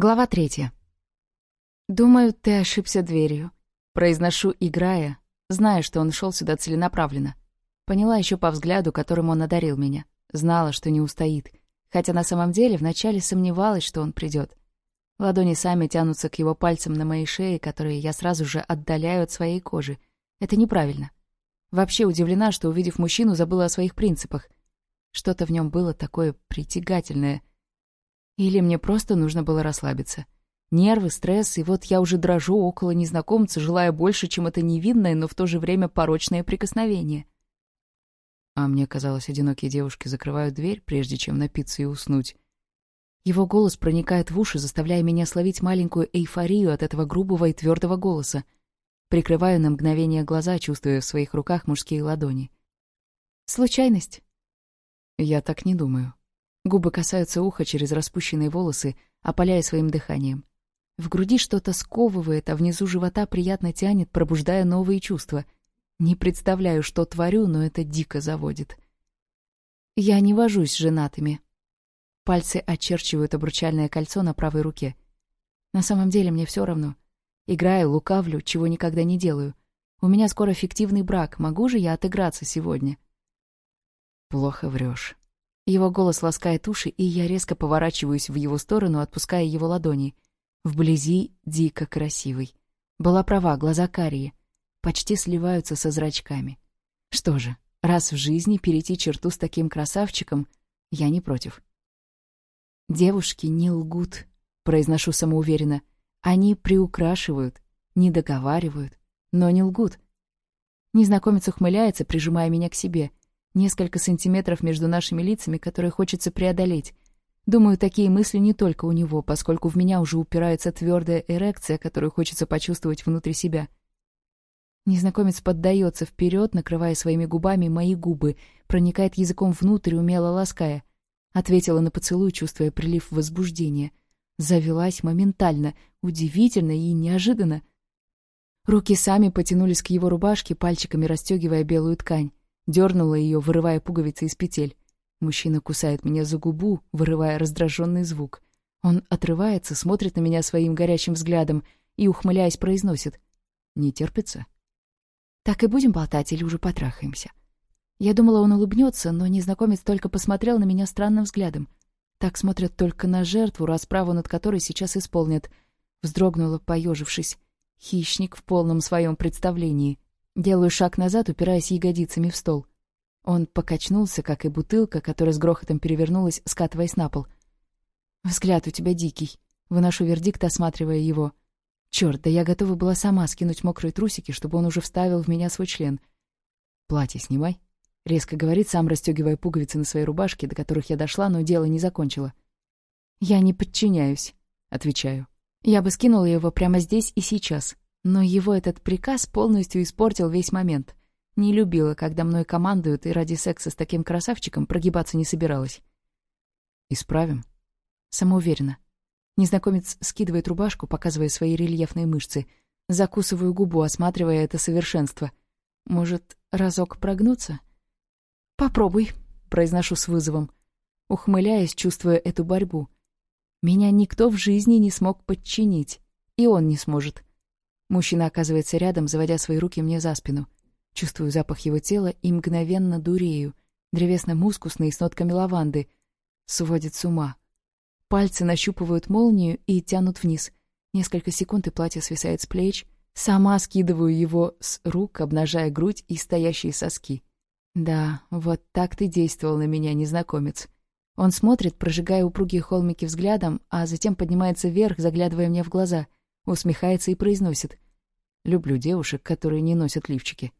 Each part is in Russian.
Глава третья. «Думаю, ты ошибся дверью», — произношу, играя, зная, что он шел сюда целенаправленно. Поняла еще по взгляду, которым он одарил меня. Знала, что не устоит, хотя на самом деле вначале сомневалась, что он придет. Ладони сами тянутся к его пальцам на моей шее, которые я сразу же отдаляю от своей кожи. Это неправильно. Вообще удивлена, что, увидев мужчину, забыла о своих принципах. Что-то в нем было такое притягательное — или мне просто нужно было расслабиться. Нервы, стресс, и вот я уже дрожу около незнакомца, желая больше, чем это невинное, но в то же время порочное прикосновение. А мне казалось, одинокие девушки закрывают дверь, прежде чем напиться и уснуть. Его голос проникает в уши, заставляя меня словить маленькую эйфорию от этого грубого и твердого голоса. Прикрываю на мгновение глаза, чувствуя в своих руках мужские ладони. Случайность? Я так не думаю. Губы касаются уха через распущенные волосы, опаляя своим дыханием. В груди что-то сковывает, а внизу живота приятно тянет, пробуждая новые чувства. Не представляю, что творю, но это дико заводит. Я не вожусь с женатыми. Пальцы очерчивают обручальное кольцо на правой руке. На самом деле мне все равно. Играю, лукавлю, чего никогда не делаю. У меня скоро фиктивный брак, могу же я отыграться сегодня? Плохо врешь. Его голос ласкает уши, и я резко поворачиваюсь в его сторону, отпуская его ладони. Вблизи дико красивый. Была права, глаза карие. Почти сливаются со зрачками. Что же, раз в жизни перейти черту с таким красавчиком, я не против. «Девушки не лгут», — произношу самоуверенно. «Они приукрашивают, не договаривают, но не лгут». Незнакомец ухмыляется, прижимая меня к себе — Несколько сантиметров между нашими лицами, которые хочется преодолеть. Думаю, такие мысли не только у него, поскольку в меня уже упирается твердая эрекция, которую хочется почувствовать внутри себя. Незнакомец поддается вперед, накрывая своими губами мои губы, проникает языком внутрь, умело лаская. Ответила на поцелуй, чувствуя прилив возбуждения. Завелась моментально, удивительно и неожиданно. Руки сами потянулись к его рубашке, пальчиками расстегивая белую ткань дернула ее, вырывая пуговицы из петель. Мужчина кусает меня за губу, вырывая раздраженный звук. Он отрывается, смотрит на меня своим горячим взглядом и, ухмыляясь, произносит «Не терпится?» «Так и будем болтать или уже потрахаемся?» Я думала, он улыбнется, но незнакомец только посмотрел на меня странным взглядом. Так смотрят только на жертву, расправу над которой сейчас исполнят. Вздрогнула, поежившись. Хищник в полном своем представлении. Делаю шаг назад, упираясь ягодицами в стол. Он покачнулся, как и бутылка, которая с грохотом перевернулась, скатываясь на пол. «Взгляд у тебя дикий», — выношу вердикт, осматривая его. Черт, да я готова была сама скинуть мокрые трусики, чтобы он уже вставил в меня свой член. «Платье снимай», — резко говорит, сам расстегивая пуговицы на своей рубашке, до которых я дошла, но дело не закончила. «Я не подчиняюсь», — отвечаю. «Я бы скинула его прямо здесь и сейчас, но его этот приказ полностью испортил весь момент. Не любила, когда мной командуют, и ради секса с таким красавчиком прогибаться не собиралась. «Исправим?» «Самоуверенно». Незнакомец скидывает рубашку, показывая свои рельефные мышцы. Закусываю губу, осматривая это совершенство. «Может, разок прогнуться?» «Попробуй», — произношу с вызовом, ухмыляясь, чувствуя эту борьбу. «Меня никто в жизни не смог подчинить, и он не сможет». Мужчина оказывается рядом, заводя свои руки мне за спину. Чувствую запах его тела и мгновенно дурею. Древесно-мускусный, с нотками лаванды. Сводит с ума. Пальцы нащупывают молнию и тянут вниз. Несколько секунд, и платье свисает с плеч. Сама скидываю его с рук, обнажая грудь и стоящие соски. «Да, вот так ты действовал на меня, незнакомец». Он смотрит, прожигая упругие холмики взглядом, а затем поднимается вверх, заглядывая мне в глаза — усмехается и произносит. «Люблю девушек, которые не носят лифчики».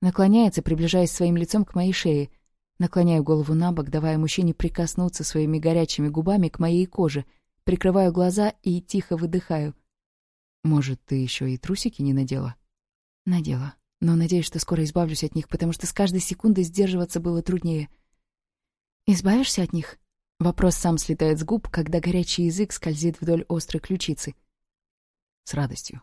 Наклоняется, приближаясь своим лицом к моей шее. Наклоняю голову на бок, давая мужчине прикоснуться своими горячими губами к моей коже. Прикрываю глаза и тихо выдыхаю. «Может, ты еще и трусики не надела?» «Надела. Но надеюсь, что скоро избавлюсь от них, потому что с каждой секундой сдерживаться было труднее». «Избавишься от них?» Вопрос сам слетает с губ, когда горячий язык скользит вдоль острой ключицы с радостью.